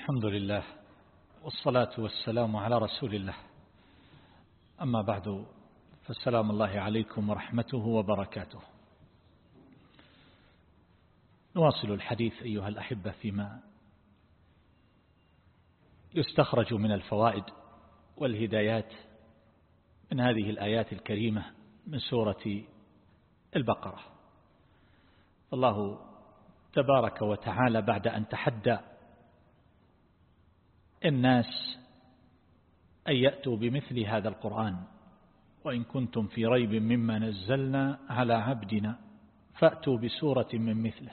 الحمد لله والصلاة والسلام على رسول الله. أما بعد فالسلام الله عليكم ورحمته وبركاته. نواصل الحديث أيها الأحبة فيما يستخرج من الفوائد والهدايات من هذه الآيات الكريمة من سورة البقرة. الله تبارك وتعالى بعد أن تحدى الناس أن يأتوا بمثل هذا القرآن وإن كنتم في ريب مما نزلنا على عبدنا فأتوا بسورة من مثله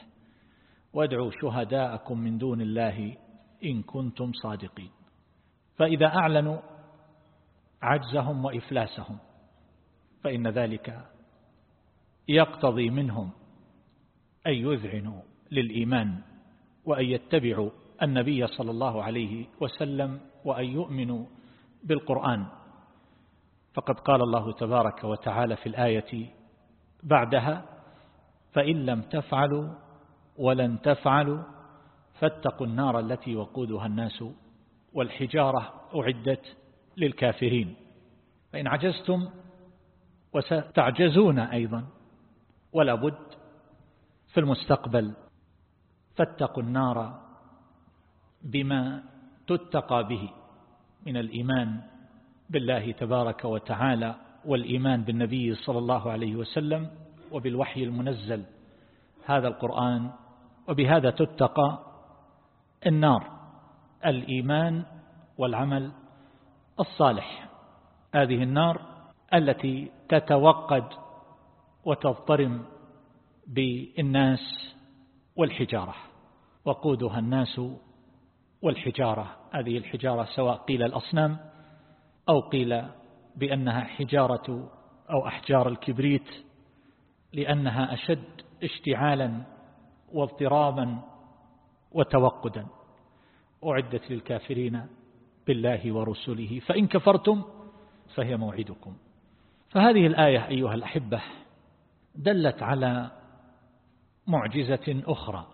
وادعوا شهداءكم من دون الله إن كنتم صادقين. فإذا أعلنوا عجزهم وإفلاسهم فإن ذلك يقتضي منهم أن يذعنوا للإيمان وأن يتبعوا النبي صلى الله عليه وسلم وأن يؤمنوا بالقرآن. فقد قال الله تبارك وتعالى في الآية بعدها فإن لم تفعلوا ولن تفعلوا فاتقوا النار التي وقودها الناس والحجارة أعدت للكافرين. فإن عجزتم وستعجزون أيضا ولا بد في المستقبل فاتقوا النار بما تتقى به من الإيمان بالله تبارك وتعالى والإيمان بالنبي صلى الله عليه وسلم وبالوحي المنزل هذا القرآن وبهذا تتقى النار الإيمان والعمل الصالح. هذه النار التي تتوقد وتضطرم بالناس والحجارة وقودها الناس والحجارة. هذه الحجارة سواء قيل الأصنام أو قيل بأنها حجارة أو أحجار الكبريت لأنها أشد اشتعالا واضطرابا وتوقدا. أعدت للكافرين بالله ورسله فإن كفرتم فهي موعدكم. فهذه الآية أيها الأحبة دلت على معجزة أخرى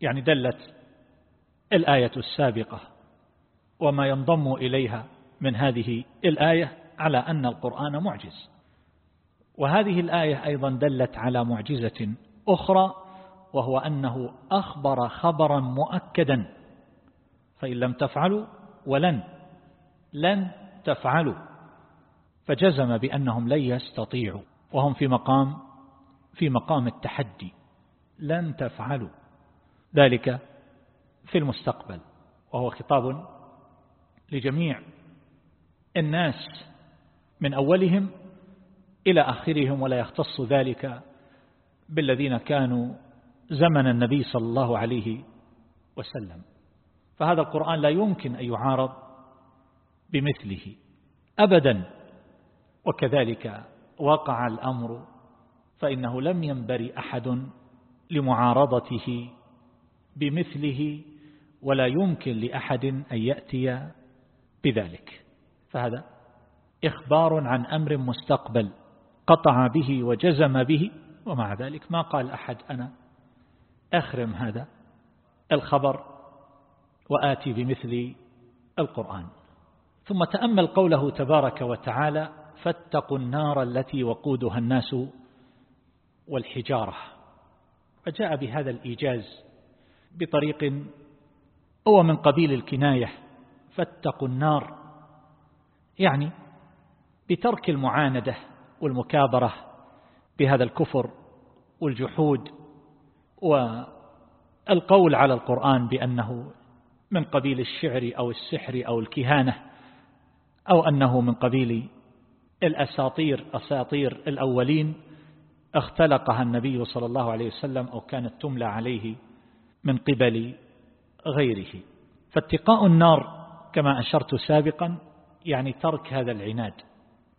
يعني دلت الآية السابقة وما ينضم إليها من هذه الآية على أن القرآن معجز. وهذه الآية أيضا دلت على معجزة أخرى وهو أنه أخبر خبرا مؤكدا. فإن لم تفعلوا ولن لن تفعلوا. فجزم بأنهم لن يستطيعوا وهم في مقام في مقام التحدي. لن تفعلوا. ذلك في المستقبل وهو خطاب لجميع الناس من أولهم إلى آخرهم ولا يختص ذلك بالذين كانوا زمن النبي صلى الله عليه وسلم. فهذا القرآن لا يمكن أن يعارض بمثله أبدا وكذلك وقع الأمر فإنه لم ينبري أحد لمعارضته بمثله ولا يمكن لأحد أن يأتي بذلك. فهذا إخبار عن أمر مستقبل قطع به وجزم به ومع ذلك ما قال أحد أنا أخرم هذا الخبر وآتي بمثل القرآن. ثم تأمل قوله تبارك وتعالى فاتقوا النار التي وقودها الناس والحجارة. فجاء بهذا الإيجاز بطريق هو من قبيل الكناية فاتقوا النار. يعني بترك المعاندة والمكابرة بهذا الكفر والجحود والقول على القرآن بأنه من قبيل الشعر أو السحر أو الكهانة أو أنه من قبيل الأساطير أساطير الأولين اختلقها النبي صلى الله عليه وسلم أو كانت تملى عليه من قبل غيره. فاتقاء النار كما أشرت سابقا يعني ترك هذا العناد.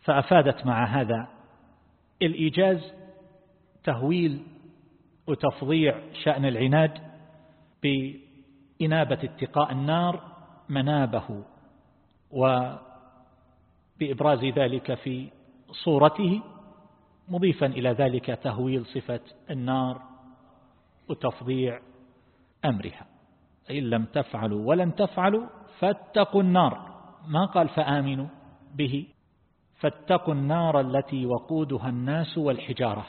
فأفادت مع هذا الإيجاز تهويل وتفضيع شأن العناد بإنابة اتقاء النار منابه وبإبراز ذلك في صورته مضيفا إلى ذلك تهويل صفة النار وتفضيع أمرها. إن لم تفعلوا ولن تفعلوا فاتقوا النار. ما قال فآمنوا به؟ فاتقوا النار التي وقودها الناس والحجارة.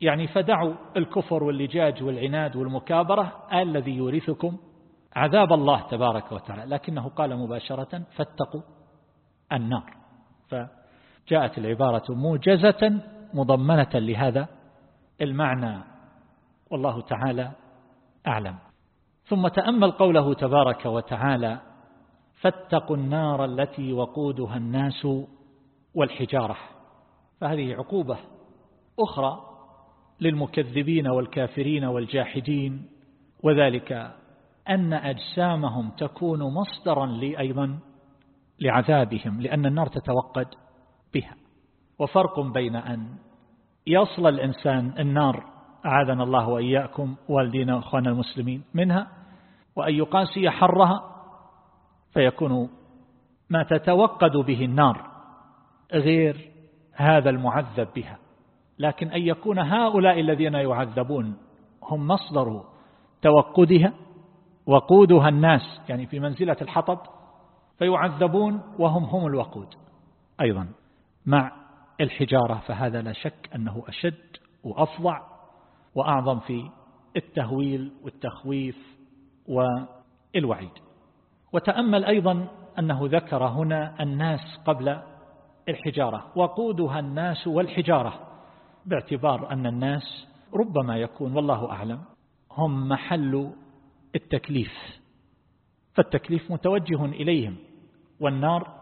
يعني فدعوا الكفر واللجاج والعناد والمكابرة الذي يورثكم عذاب الله تبارك وتعالى. لكنه قال مباشرة فاتقوا النار. فجاءت العبارة موجزة مضمنة لهذا المعنى. والله تعالى أعلم. ثم تأمل قوله تبارك وتعالى فاتقوا النار التي وقودها الناس والحجارة. فهذه عقوبة أخرى للمكذبين والكافرين والجاحدين وذلك أن أجسامهم تكون مصدرا لي أيضا لعذابهم لأن النار تتوقد بها. وفرق بين أن يصل الإنسان النار أعاذنا الله وإياكم والدينا وأخوانا المسلمين منها وأن يقاسي حرها فيكون ما تتوقد به النار غير هذا المعذب بها. لكن أن يكون هؤلاء الذين يعذبون هم مصدر توقدها وقودها الناس يعني في منزلة الحطب فيعذبون وهم هم الوقود. أيضا مع الحجارة فهذا لا شك أنه أشد وأفظع وأعظم في التهويل والتخويف والوعيد. وتأمل أيضا أنه ذكر هنا الناس قبل الحجارة وقودها الناس والحجارة باعتبار أن الناس ربما يكون والله أعلم هم محل التكليف. فالتكليف متوجه إليهم والنار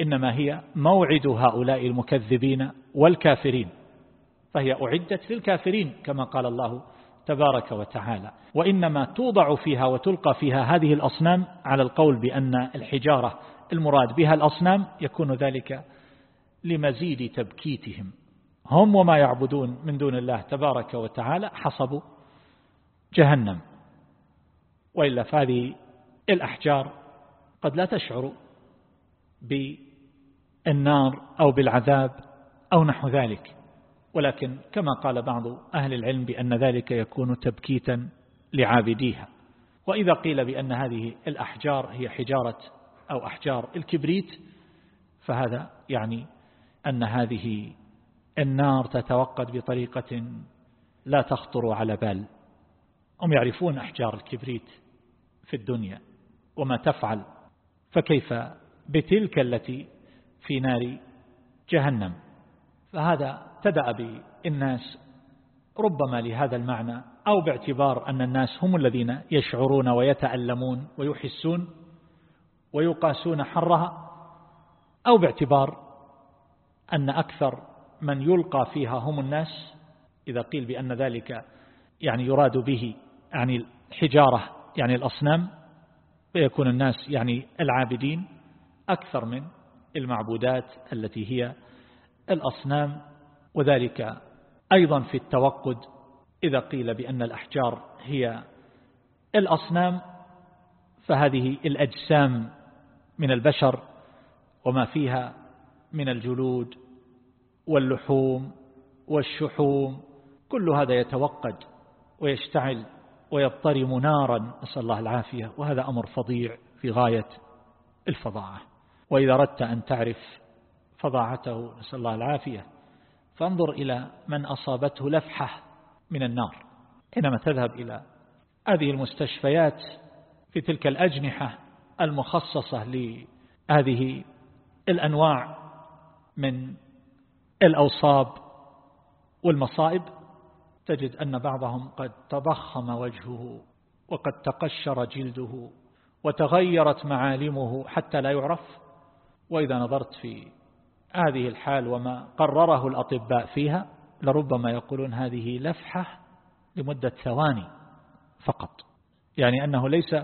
إنما هي موعد هؤلاء المكذبين والكافرين فهي أعدت للكافرين كما قال الله تبارك وتعالى. وإنما توضع فيها وتلقى فيها هذه الأصنام على القول بأن الحجارة المراد بها الأصنام يكون ذلك لمزيد تبكيتهم. هم وما يعبدون من دون الله تبارك وتعالى حصبوا جهنم. وإلا فهذه الأحجار قد لا تشعر بالنار أو بالعذاب أو نحو ذلك. ولكن كما قال بعض أهل العلم بأن ذلك يكون تبكيتا لعابديها. وإذا قيل بأن هذه الأحجار هي حجارة أو أحجار الكبريت فهذا يعني أن هذه النار تتوقد بطريقة لا تخطر على بال. هم يعرفون أحجار الكبريت في الدنيا وما تفعل فكيف بتلك التي في نار جهنم؟ فهذا ابتدأ بالناس ربما لهذا المعنى أو باعتبار أن الناس هم الذين يشعرون ويتألمون ويحسون ويقاسون حرها أو باعتبار أن أكثر من يلقى فيها هم الناس إذا قيل بأن ذلك يعني يراد به يعني الحجارة يعني الأصنام فيكون الناس يعني العابدين أكثر من المعبودات التي هي الأصنام وذلك أيضا في التوقد إذا قيل بأن الأحجار هي الأصنام فهذه الأجسام من البشر وما فيها من الجلود واللحوم والشحوم كل هذا يتوقد ويشتعل ويضطرم نارا نسأل الله العافية وهذا أمر فظيع في غاية الفظاعة. وإذا أردت أن تعرف فظاعته نسأل الله العافية. فانظر إلى من أصابته لفحة من النار. حينما تذهب إلى هذه المستشفيات في تلك الأجنحة المخصصة لهذه الأنواع من الأوصاب والمصائب. تجد أن بعضهم قد تضخم وجهه وقد تقشر جلده وتغيرت معالمه حتى لا يعرف. وإذا نظرت في هذه الحال وما قرره الأطباء فيها لربما يقولون هذه لفحة لمدة ثواني فقط. يعني أنه ليس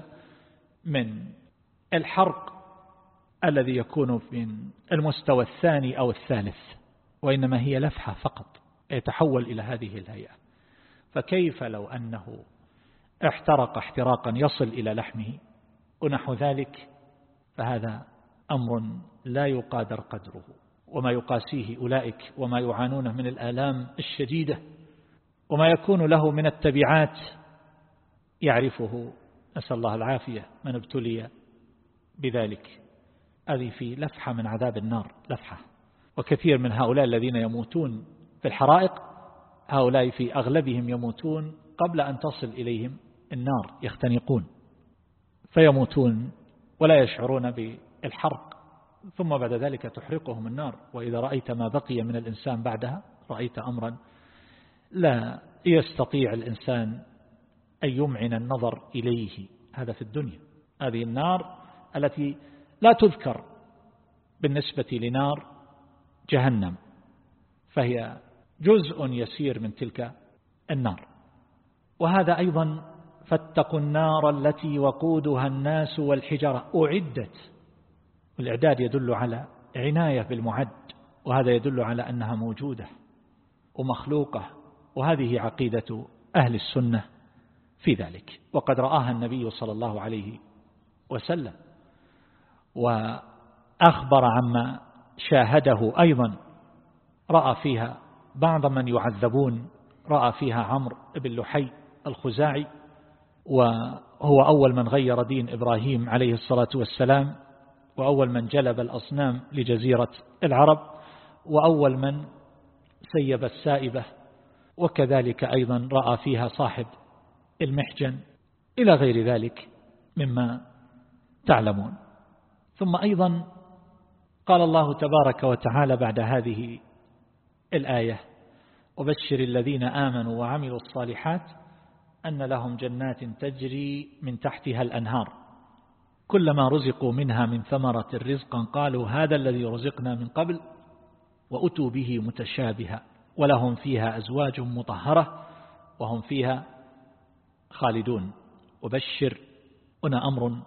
من الحرق الذي يكون من المستوى الثاني أو الثالث وإنما هي لفحة فقط يتحول إلى هذه الهيئة. فكيف لو أنه احترق احتراقا يصل إلى لحمه ونحو ذلك؟ فهذا أمر لا يقادر قدره. وما يقاسيه أولئك وما يعانونه من الآلام الشديدة وما يكون له من التبعات يعرفه. نسأل الله العافية من ابتلي بذلك. هذه في لفحة من عذاب النار لفحة. وكثير من هؤلاء الذين يموتون في الحرائق هؤلاء في أغلبهم يموتون قبل أن تصل إليهم النار يختنقون فيموتون ولا يشعرون بالحرق. ثم بعد ذلك تحرقهم النار. وإذا رأيت ما بقي من الإنسان بعدها رأيت أمرا لا يستطيع الإنسان أن يمعن النظر إليه. هذا في الدنيا. هذه النار التي لا تذكر بالنسبة لنار جهنم فهي جزء يسير من تلك النار. وهذا أيضا فاتقوا النار التي وقودها الناس والحجرة أعدت والإعداد يدل على عناية بالمعد وهذا يدل على أنها موجودة ومخلوقة وهذه عقيدة أهل السنة في ذلك. وقد رآها النبي صلى الله عليه وسلم وأخبر عما شاهده أيضا. رأى فيها بعض من يعذبون رأى فيها عمرو بن لحي الخزاعي وهو أول من غير دين إبراهيم عليه الصلاة والسلام. وأول من جلب الأصنام لجزيرة العرب وأول من سيب السائبة وكذلك أيضا رأى فيها صاحب المحجن. إلى غير ذلك مما تعلمون. ثم أيضا قال الله تبارك وتعالى بعد هذه الآية وبشر الذين آمنوا وعملوا الصالحات أن لهم جنات تجري من تحتها الأنهار. كلما رزقوا منها من ثمرة رزقا قالوا هذا الذي رزقنا من قبل وأتوا به متشابها ولهم فيها أزواج مطهرة وهم فيها خالدون. وبشر هنا أمر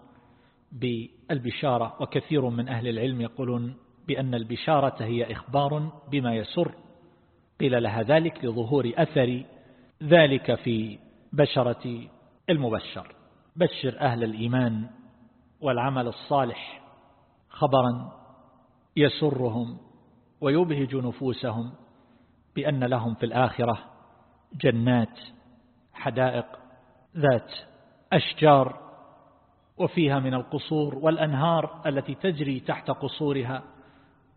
بالبشارة. وكثير من أهل العلم يقولون بأن البشارة هي إخبار بما يسر. قيل لها ذلك لظهور أثر ذلك في بشرة المبشر. بشر أهل الإيمان. والعمل الصالح خبرا يسرهم ويبهج نفوسهم بأن لهم في الآخرة جنات حدائق ذات أشجار وفيها من القصور والأنهار التي تجري تحت قصورها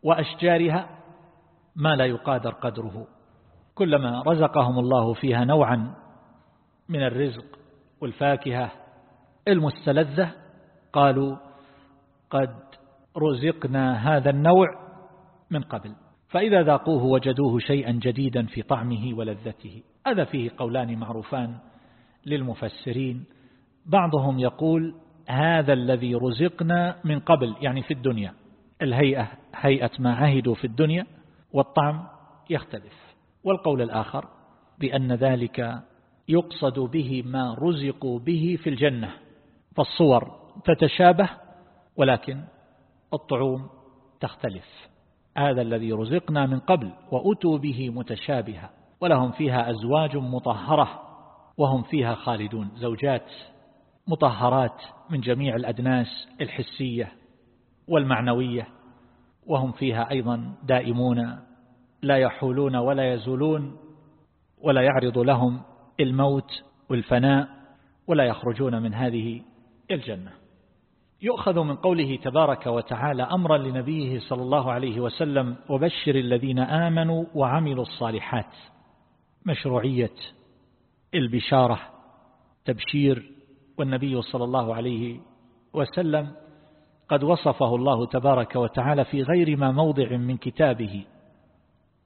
وأشجارها ما لا يقادر قدره. كلما رزقهم الله فيها نوعا من الرزق والفاكهة المستلذة قالوا قد رزقنا هذا النوع من قبل فإذا ذاقوه وجدوه شيئا جديدا في طعمه ولذته. هذا فيه قولان معروفان للمفسرين. بعضهم يقول هذا الذي رزقنا من قبل يعني في الدنيا. الهيئة هيئة ما عهدوا في الدنيا والطعم يختلف. والقول الآخر بأن ذلك يقصد به ما رزقوا به في الجنة. فالصور تتشابه ولكن الطعوم تختلف. هذا الذي رزقنا من قبل وأتوا به متشابها ولهم فيها أزواج مطهرة وهم فيها خالدون. زوجات مطهرات من جميع الأدناس الحسية والمعنوية وهم فيها أيضا دائمون لا يحولون ولا يزولون ولا يعرض لهم الموت والفناء ولا يخرجون من هذه الجنة. يؤخذ من قوله تبارك وتعالى أمرا لنبيه صلى الله عليه وسلم وبشر الذين آمنوا وعملوا الصالحات. مشروعية البشارة تبشير والنبي صلى الله عليه وسلم قد وصفه الله تبارك وتعالى في غير ما موضع من كتابه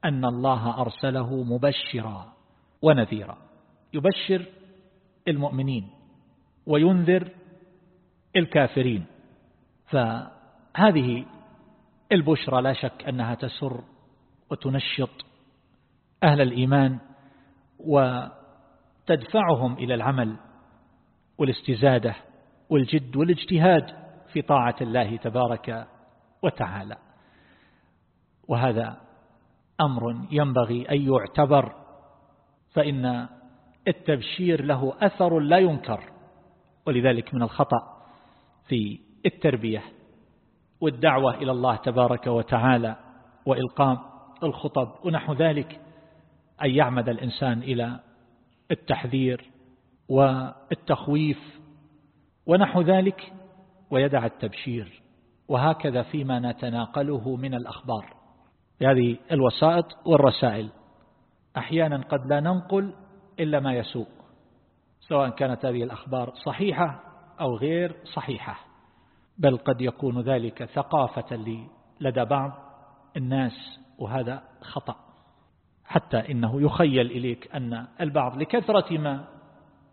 أن الله أرسله مبشرا ونذيرا. يبشر المؤمنين وينذر الكافرين. فهذه البشرى لا شك أنها تسر وتنشط أهل الإيمان وتدفعهم إلى العمل والاستزادة والجد والاجتهاد في طاعة الله تبارك وتعالى. وهذا أمر ينبغي أن يعتبر فإن التبشير له أثر لا ينكر ولذلك من الخطأ في التربية والدعوة إلى الله تبارك وتعالى وإلقاء الخطب ونحو ذلك أن يعمد الإنسان إلى التحذير والتخويف ونحو ذلك ويدع التبشير. وهكذا فيما نتناقله من الأخبار. هذه الوسائط والرسائل. أحيانا قد لا ننقل إلا ما يسوء سواء كانت هذه الأخبار صحيحة أو غير صحيحة بل قد يكون ذلك ثقافة لدى بعض الناس وهذا خطأ. حتى إنه يخيل إليك أن البعض لكثرة ما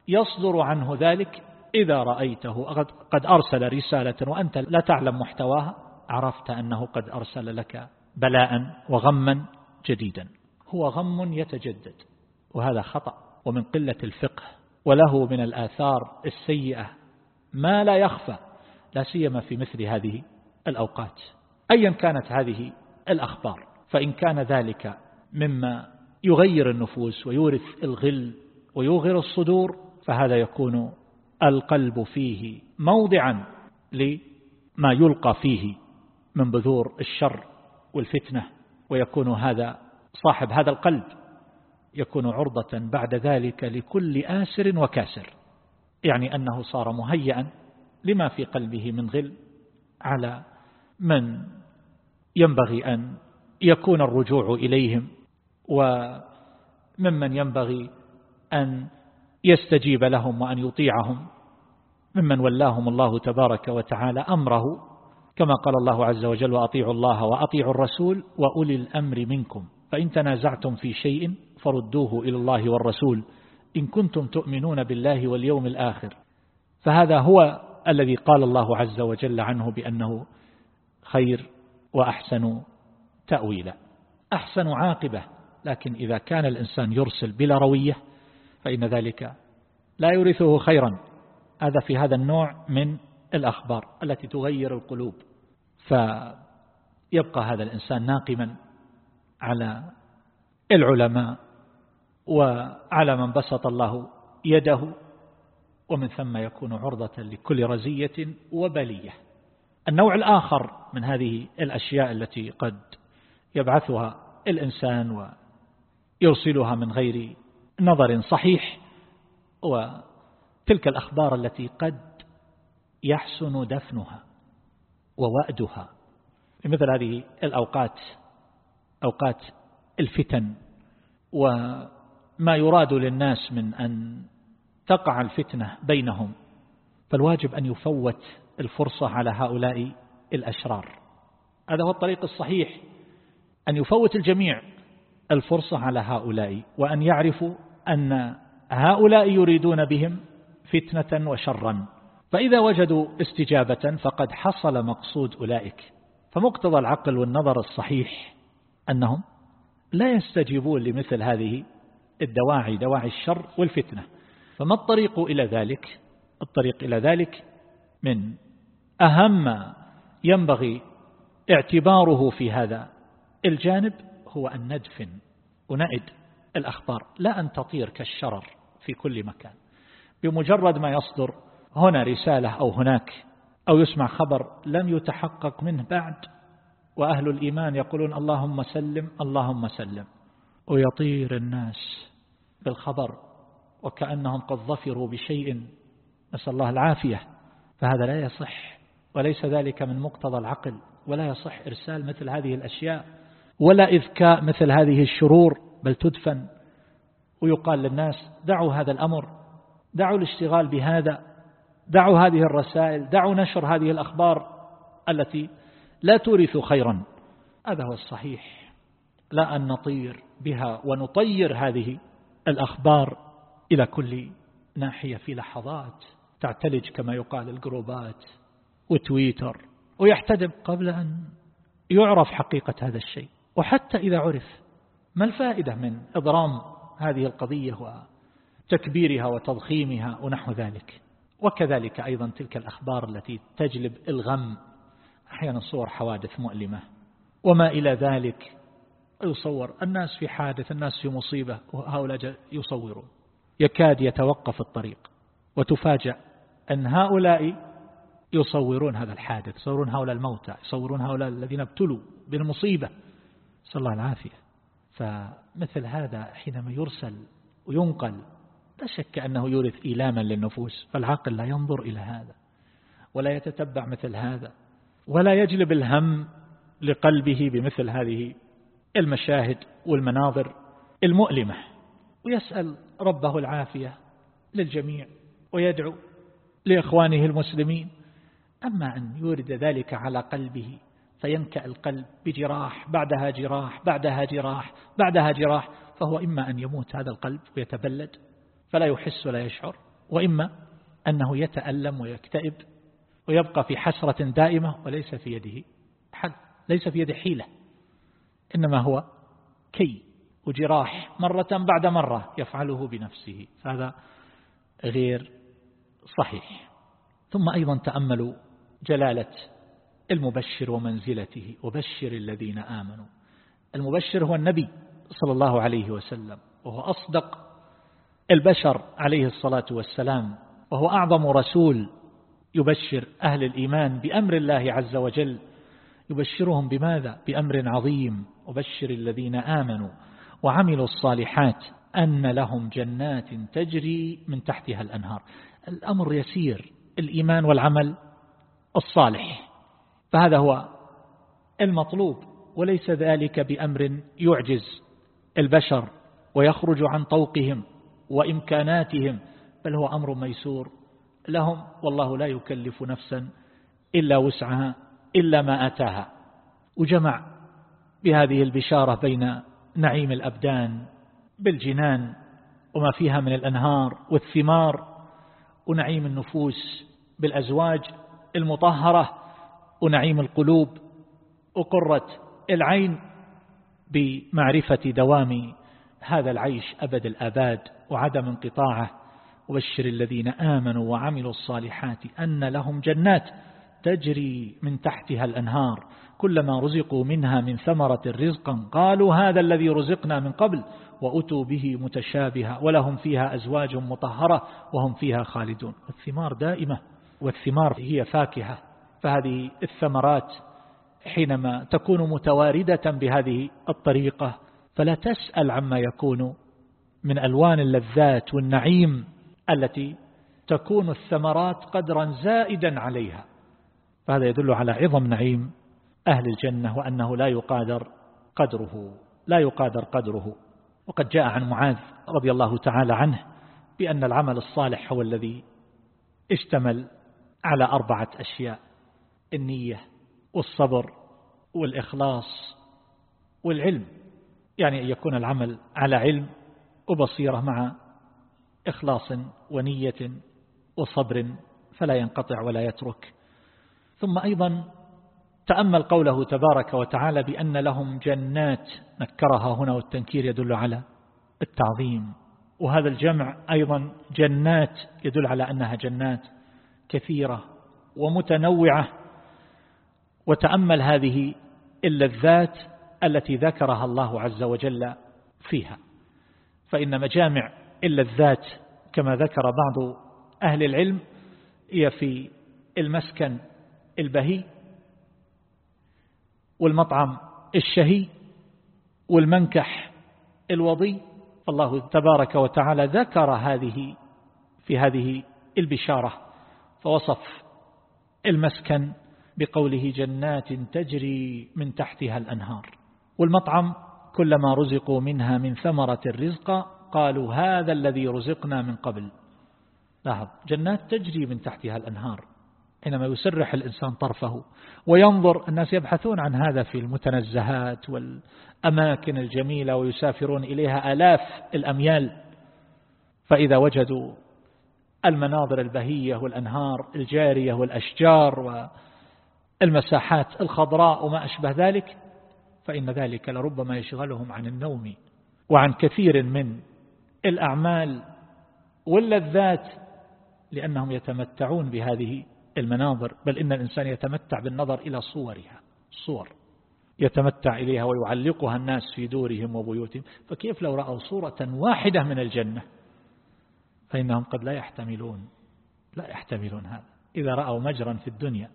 يصدر عنه ذلك إذا رأيته قد أرسل رسالة وأنت لا تعلم محتواها عرفت أنه قد أرسل لك بلاء وغما جديدا. هو غم يتجدد وهذا خطأ ومن قلة الفقه وله من الآثار السيئة ما لا يخفى لا سيما في مثل هذه الأوقات. أيا كانت هذه الأخبار فإن كان ذلك مما يغير النفوس ويورث الغل ويوغر الصدور فهذا يكون القلب فيه موضعا لما يلقى فيه من بذور الشر والفتنة ويكون هذا صاحب هذا القلب يكون عرضة بعد ذلك لكل آسر وكاسر. يعني أنه صار مهيئا لما في قلبه من غل على من ينبغي أن يكون الرجوع إليهم وممن ينبغي أن يستجيب لهم وأن يطيعهم ممن ولاهم الله تبارك وتعالى أمره كما قال الله عز وجل وأطيعوا الله وأطيعوا الرسول وأولي الأمر منكم فإن تنازعتم في شيء فردوه إلى الله والرسول إن كنتم تؤمنون بالله واليوم الآخر. فهذا هو الذي قال الله عز وجل عنه بأنه خير وأحسن تأويلا. أحسن عاقبة. لكن إذا كان الإنسان يرسل بلا روية فإن ذلك لا يورثه خيرا. هذا في هذا النوع من الأخبار التي تغير القلوب. فيبقى هذا الإنسان ناقما على العلماء وعلى من بسط الله يده ومن ثم يكون عرضة لكل رزية وبلية. النوع الآخر من هذه الأشياء التي قد يبعثها الإنسان ويرسلها من غير نظر صحيح وتلك الأخبار التي قد يحسن دفنها ووأدها. في مثل هذه الأوقات أوقات الفتن وما يراد للناس من أن تقع الفتنة بينهم فالواجب أن يفوت الفرصة على هؤلاء الأشرار. هذا هو الطريق الصحيح أن يفوت الجميع الفرصة على هؤلاء وأن يعرفوا أن هؤلاء يريدون بهم فتنة وشرا. فإذا وجدوا استجابة فقد حصل مقصود أولئك. فمقتضى العقل والنظر الصحيح أنهم لا يستجيبون لمثل هذه الدواعي دواعي الشر والفتنة. فما الطريق إلى ذلك؟ الطريق إلى ذلك من أهم ما ينبغي اعتباره في هذا الجانب هو أن ندفن ونعد الأخبار لا أن تطير كالشرر في كل مكان. بمجرد ما يصدر هنا رسالة أو هناك أو يسمع خبر لم يتحقق منه بعد وأهل الإيمان يقولون اللهم سلم اللهم سلم. ويطير الناس بالخبر وكأنهم قد ظفروا بشيء نسأل الله العافية. فهذا لا يصح وليس ذلك من مقتضى العقل ولا يصح إرسال مثل هذه الأشياء ولا إذكاء مثل هذه الشرور بل تدفن. ويقال للناس دعوا هذا الأمر دعوا الاشتغال بهذا دعوا هذه الرسائل دعوا نشر هذه الأخبار التي لا تورث خيرا. هذا هو الصحيح. لا أن نطير بها ونطير هذه الأخبار إلى كل ناحية في لحظات تعتلج كما يقال الجروبات وتويتر ويحتدم قبل أن يعرف حقيقة هذا الشيء. وحتى إذا عرف ما الفائدة من إضرام هذه القضية وتكبيرها وتضخيمها ونحو ذلك؟ وكذلك أيضا تلك الأخبار التي تجلب الغم أحيانا صور حوادث مؤلمة وما إلى ذلك يصور. الناس في حادث الناس في مصيبة وهؤلاء يصورون. يكاد يتوقف الطريق وتفاجأ أن هؤلاء يصورون هذا الحادث يصورون هؤلاء الموتى يصورون هؤلاء الذين ابتلوا بالمصيبة. صلى الله العافية. فمثل هذا حينما يرسل وينقل لا شك أنه يورث إيلاما للنفوس فالعقل لا ينظر إلى هذا ولا يتتبع مثل هذا ولا يجلب الهم لقلبه بمثل هذه المشاهد والمناظر المؤلمة ويسأل ربه العافية للجميع ويدعو لإخوانه المسلمين. أما أن يورد ذلك على قلبه فينكأ القلب بجراح بعدها جراح بعدها جراح بعدها جراح فهو إما أن يموت هذا القلب ويتبلد فلا يحس ولا يشعر وإما أنه يتألم ويكتئب ويبقى في حسرة دائمة وليس في يده حل ليس في يده حيلة. إنما هو كي وجراح مرة بعد مرة يفعله بنفسه. هذا غير صحيح. ثم أيضا تأملوا جلالة المبشر ومنزلته. وبشر الذين آمنوا. المبشر هو النبي صلى الله عليه وسلم وهو أصدق البشر عليه الصلاة والسلام وهو أعظم رسول يبشر أهل الإيمان بأمر الله عز وجل. يبشرهم بماذا؟ بأمر عظيم. وبشر الذين آمنوا وعملوا الصالحات أن لهم جنات تجري من تحتها الأنهار. الأمر يسير. الإيمان والعمل الصالح. فهذا هو المطلوب وليس ذلك بأمر يعجز البشر ويخرج عن طوقهم وإمكاناتهم بل هو أمر ميسور. لهم والله لا يكلف نفسا إلا وسعها. إلا ما أتاها. وجمع بهذه البشارة بين نعيم الأبدان بالجنان وما فيها من الأنهار والثمار ونعيم النفوس بالأزواج المطهرة ونعيم القلوب وقرة العين بمعرفة دوام هذا العيش أبد الآباد وعدم انقطاعه. وبشر الذين آمنوا وعملوا الصالحات أن لهم جنات تجري من تحتها الأنهار. كلما رزقوا منها من ثمرة رزقا قالوا هذا الذي رزقنا من قبل وأتوا به متشابها ولهم فيها أزواج مطهرة وهم فيها خالدون. الثمار دائمة والثمار هي فاكهة. فهذه الثمرات حينما تكون متواردة بهذه الطريقة فلا تسأل عما يكون من ألوان اللذات والنعيم التي تكون الثمرات قدرا زائدا عليها. فهذا يدل على عظم نعيم أهل الجنة وأنه لا يقادر قدره لا يقادر قدره. وقد جاء عن معاذ رضي الله تعالى عنه بأن العمل الصالح هو الذي اشتمل على أربعة أشياء النية والصبر والإخلاص والعلم. يعني أن يكون العمل على علم وبصيرة مع إخلاص ونية وصبر فلا ينقطع ولا يترك. ثم أيضا تأمل قوله تبارك وتعالى بأن لهم جنات نكرها هنا والتنكير يدل على التعظيم. وهذا الجمع أيضا جنات يدل على أنها جنات كثيرة ومتنوعة وتأمل هذه اللذات التي ذكرها الله عز وجل فيها. فإن مجامع اللذات كما ذكر بعض أهل العلم هي في المسكن البهي والمطعم الشهي والمنكح الوضي الله تبارك وتعالى ذكر هذه في هذه البشارة فوصف المسكن بقوله جنات تجري من تحتها الأنهار. والمطعم كلما رزقوا منها من ثمرة الرزق قالوا هذا الذي رزقنا من قبل. لاحظ جنات تجري من تحتها الأنهار. حينما يسرح الإنسان طرفه. وينظر الناس يبحثون عن هذا في المتنزهات والأماكن الجميلة ويسافرون إليها آلاف الأميال. فإذا وجدوا المناظر البهية والأنهار الجارية والأشجار والمساحات الخضراء وما أشبه ذلك فإن ذلك لربما يشغلهم عن النوم وعن كثير من الأعمال واللذات لأنهم يتمتعون بهذه المناظر بل إن الإنسان يتمتع بالنظر إلى صورها صور يتمتع إليها ويعلقها الناس في دورهم وبيوتهم. فكيف لو رأوا صورة واحدة من الجنة؟ فإنهم قد لا يحتملون لا يحتملون هذا. إذا رأوا مجرا في الدنيا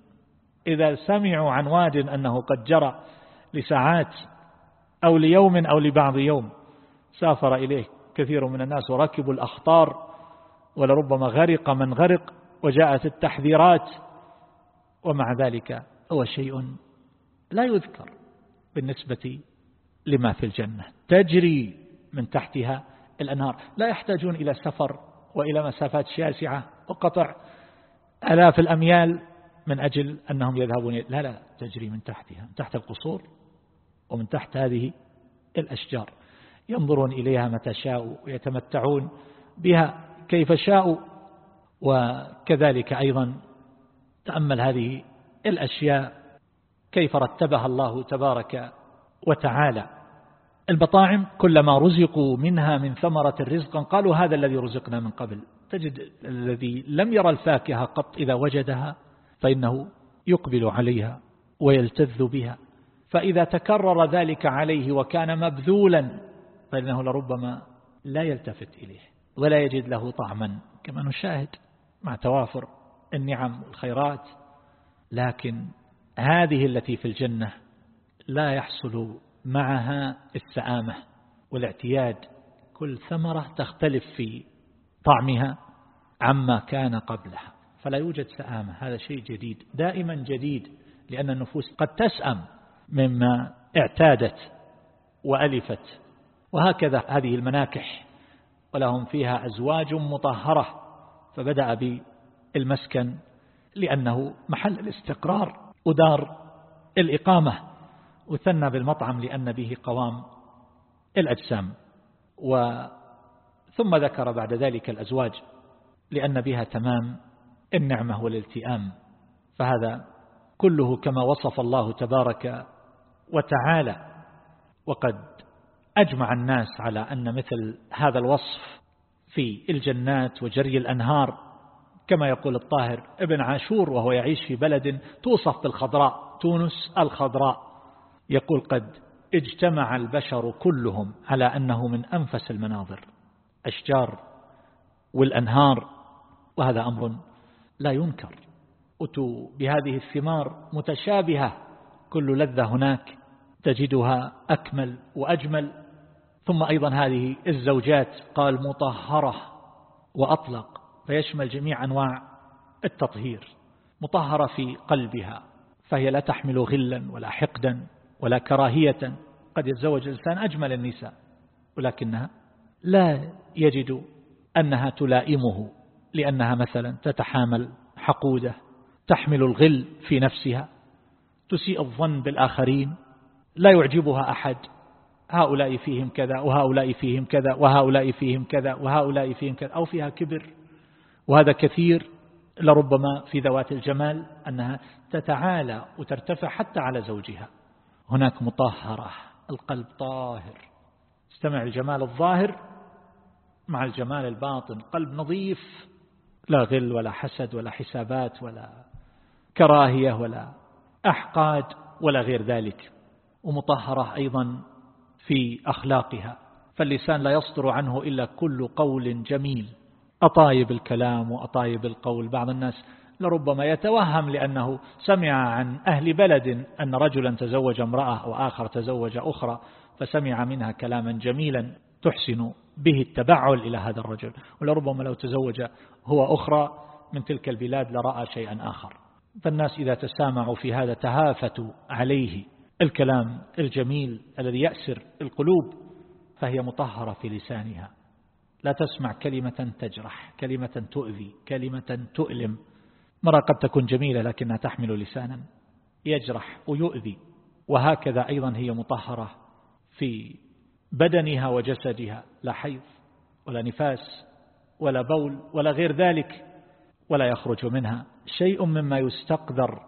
إذا سمعوا عن واد أنه قد جرى لساعات أو ليوم أو لبعض يوم سافر إليه كثير من الناس وركبوا الأخطار ولربما غرق من غرق وجاءت التحذيرات ومع ذلك هو شيء لا يذكر بالنسبة لما في الجنة تجري من تحتها الأنهار. لا يحتاجون إلى سفر وإلى مسافات شاسعة وقطع ألاف الأميال من أجل أنهم يذهبون. لا لا تجري من تحتها من تحت القصور ومن تحت هذه الأشجار. ينظرون إليها متى شاءوا ويتمتعون بها كيف شاءوا. وكذلك أيضا تأمل هذه الأشياء كيف رتبها الله تبارك وتعالى. البطاعم كلما رزقوا منها من ثمرة رزقا قالوا هذا الذي رزقنا من قبل تجد الذي لم يرى الفاكهة قط إذا وجدها فإنه يقبل عليها ويلتذ بها. فإذا تكرر ذلك عليه وكان مبذولا فإنه لربما لا يلتفت إليه ولا يجد له طعما كما نشاهد. مع توافر النعم والخيرات لكن هذه التي في الجنة لا يحصل معها السآمة والاعتياد. كل ثمرة تختلف في طعمها عما كان قبلها فلا يوجد سآمة هذا شيء جديد دائما جديد لأن النفوس قد تسأم مما اعتادت وألفت. وهكذا هذه المناكح ولهم فيها أزواج مطهرة. فبدأ بالمسكن لأنه محل الاستقرار ودار الإقامة وثنى بالمطعم لأن به قوام الأجسام. ثم ذكر بعد ذلك الأزواج لأن بها تمام النعمة والالتئام. فهذا كله كما وصف الله تبارك وتعالى. وقد أجمع الناس على أن مثل هذا الوصف في الجنات وجري الأنهار كما يقول الطاهر ابن عاشور وهو يعيش في بلد توصف بالخضراء تونس الخضراء. يقول قد اجتمع البشر كلهم على أنه من أنفس المناظر أشجار والأنهار وهذا أمر لا ينكر. أتوا بهذه الثمار متشابهة كل لذة هناك تجدها أكمل وأجمل. ثم أيضا هذه الزوجات قال مطهرة وأطلق فيشمل جميع أنواع التطهير مطهرة في قلبها فهي لا تحمل غلا ولا حقدا ولا كراهية قد يتزوج الإنسان أجمل النساء ولكنها لا يجد أنها تلائمه لأنها مثلا تتحامل حقودة تحمل الغل في نفسها تسيء الظن بالآخرين لا يعجبها أحد. هؤلاء فيهم كذا وهؤلاء فيهم كذا وهؤلاء فيهم كذا وهؤلاء فيهم كذا أو فيها كبر. وهذا كثير لربما في ذوات الجمال أنها تتعالى وترتفع حتى على زوجها. هناك مطهرة القلب طاهر. استمع الجمال الظاهر مع الجمال الباطن. قلب نظيف لا غل ولا حسد ولا حسابات ولا كراهية ولا أحقاد ولا غير ذلك. ومطهرة أيضا في أخلاقها فاللسان لا يصدر عنه إلا كل قول جميل. أطايب الكلام وأطايب القول. بعض الناس لربما يتوهم لأنه سمع عن أهل بلد أن رجلا تزوج امرأة وآخر تزوج أخرى فسمع منها كلاما جميلا تحسن به التبعل إلى هذا الرجل. ولربما لو تزوج هو أخرى من تلك البلاد لرأى شيئا آخر. فالناس إذا تسامعوا في هذا تهافتوا عليه. الكلام الجميل الذي يأسر القلوب فهي مطهرة في لسانها. لا تسمع كلمة تجرح كلمة تؤذي كلمة تؤلم. مرة قد تكون جميلة لكنها تحمل لسانا. يجرح ويؤذي. وهكذا أيضا هي مطهرة في بدنها وجسدها. لا حيض ولا نفاس ولا بول ولا غير ذلك ولا يخرج منها. شيء مما يستقدر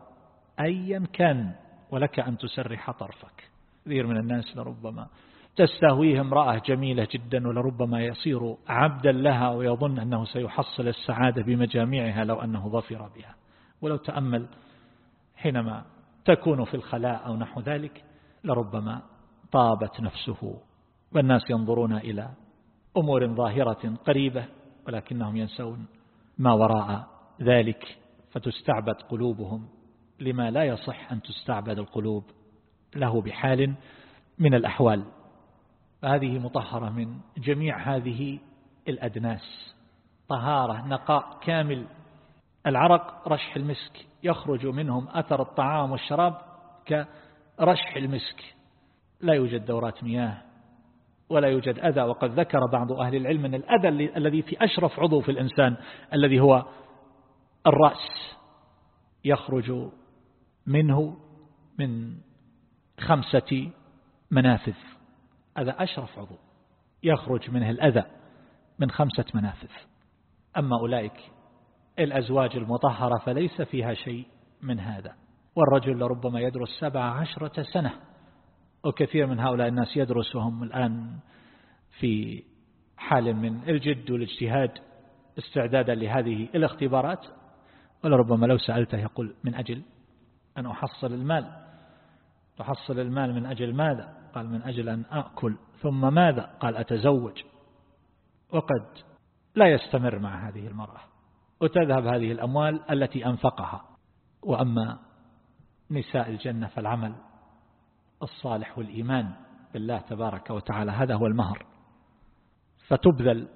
أيا كان. ولك أن تسرح طرفك. كثير من الناس لربما تستهويه امرأة جميلة جدا ولربما يصير عبدا لها ويظن أنه سيحصل السعادة بمجامعها لو أنه ظفر بها. ولو تأمل حينما تكون في الخلاء أو نحو ذلك لربما طابت نفسه. والناس ينظرون إلى أمور ظاهرة قريبة ولكنهم ينسون ما وراء ذلك فتستعبد قلوبهم. لما لا يصح أن تستعبد القلوب له بحال من الأحوال. فهذه مطهرة من جميع هذه الأدناس. طهارة نقاء كامل. العرق رشح المسك. يخرج منهم أثر الطعام والشراب كرشح المسك. لا يوجد دورات مياه ولا يوجد أذى. وقد ذكر بعض أهل العلم أن الأذى الذي في أشرف عضو في الإنسان الذي هو الرأس. يخرج منه من خمسة منافذ. هذا أشرف عضو. يخرج منه الأذى من خمسة منافذ. أما أولئك الأزواج المطهرة فليس فيها شيء من هذا. والرجل لربما يدرس سبع عشرة سنة. وكثير من هؤلاء الناس يدرس وهم الآن في حال من الجد والاجتهاد استعدادا لهذه الاختبارات. ولربما لو سألته يقول من أجل أن أحصل المال. تحصل المال من أجل ماذا؟ قال من أجل أن أأكل ثم ماذا؟ قال أتزوج. وقد لا يستمر مع هذه المرأة. وتذهب هذه الأموال التي أنفقها. وأما نساء الجنة فالعمل الصالح والإيمان بالله تبارك وتعالى هذا هو المهر. فتبذل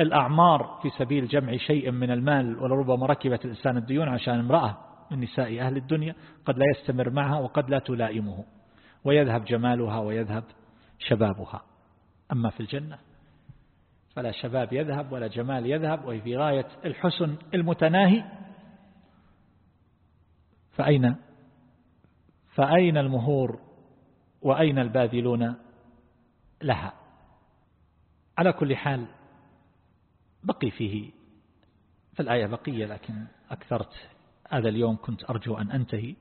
الأعمار في سبيل جمع شيء من المال ولربما ركبت الإنسان الديون عشان امرأة. من نساء أهل الدنيا قد لا يستمر معها وقد لا تلائمه ويذهب جمالها ويذهب شبابها. أما في الجنة فلا شباب يذهب ولا جمال يذهب وهي في غاية الحسن المتناهي. فأين؟ فأين المهور؟ وأين الباذلون لها؟ على كل حال بقي فيه في الآية بقية لكن أكثرت هذا اليوم كنت أرجو أن أنتهي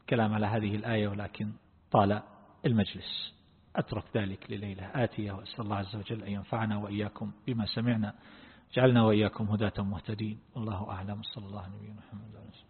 الكلام على هذه الآية ولكن طال المجلس. أترك ذلك لليلة. آتية وأسأل الله عز وجل أن ينفعنا وإياكم بما سمعنا. جعلنا وإياكم هداة مهتدين. والله أعلم. صلى الله عليه وسلم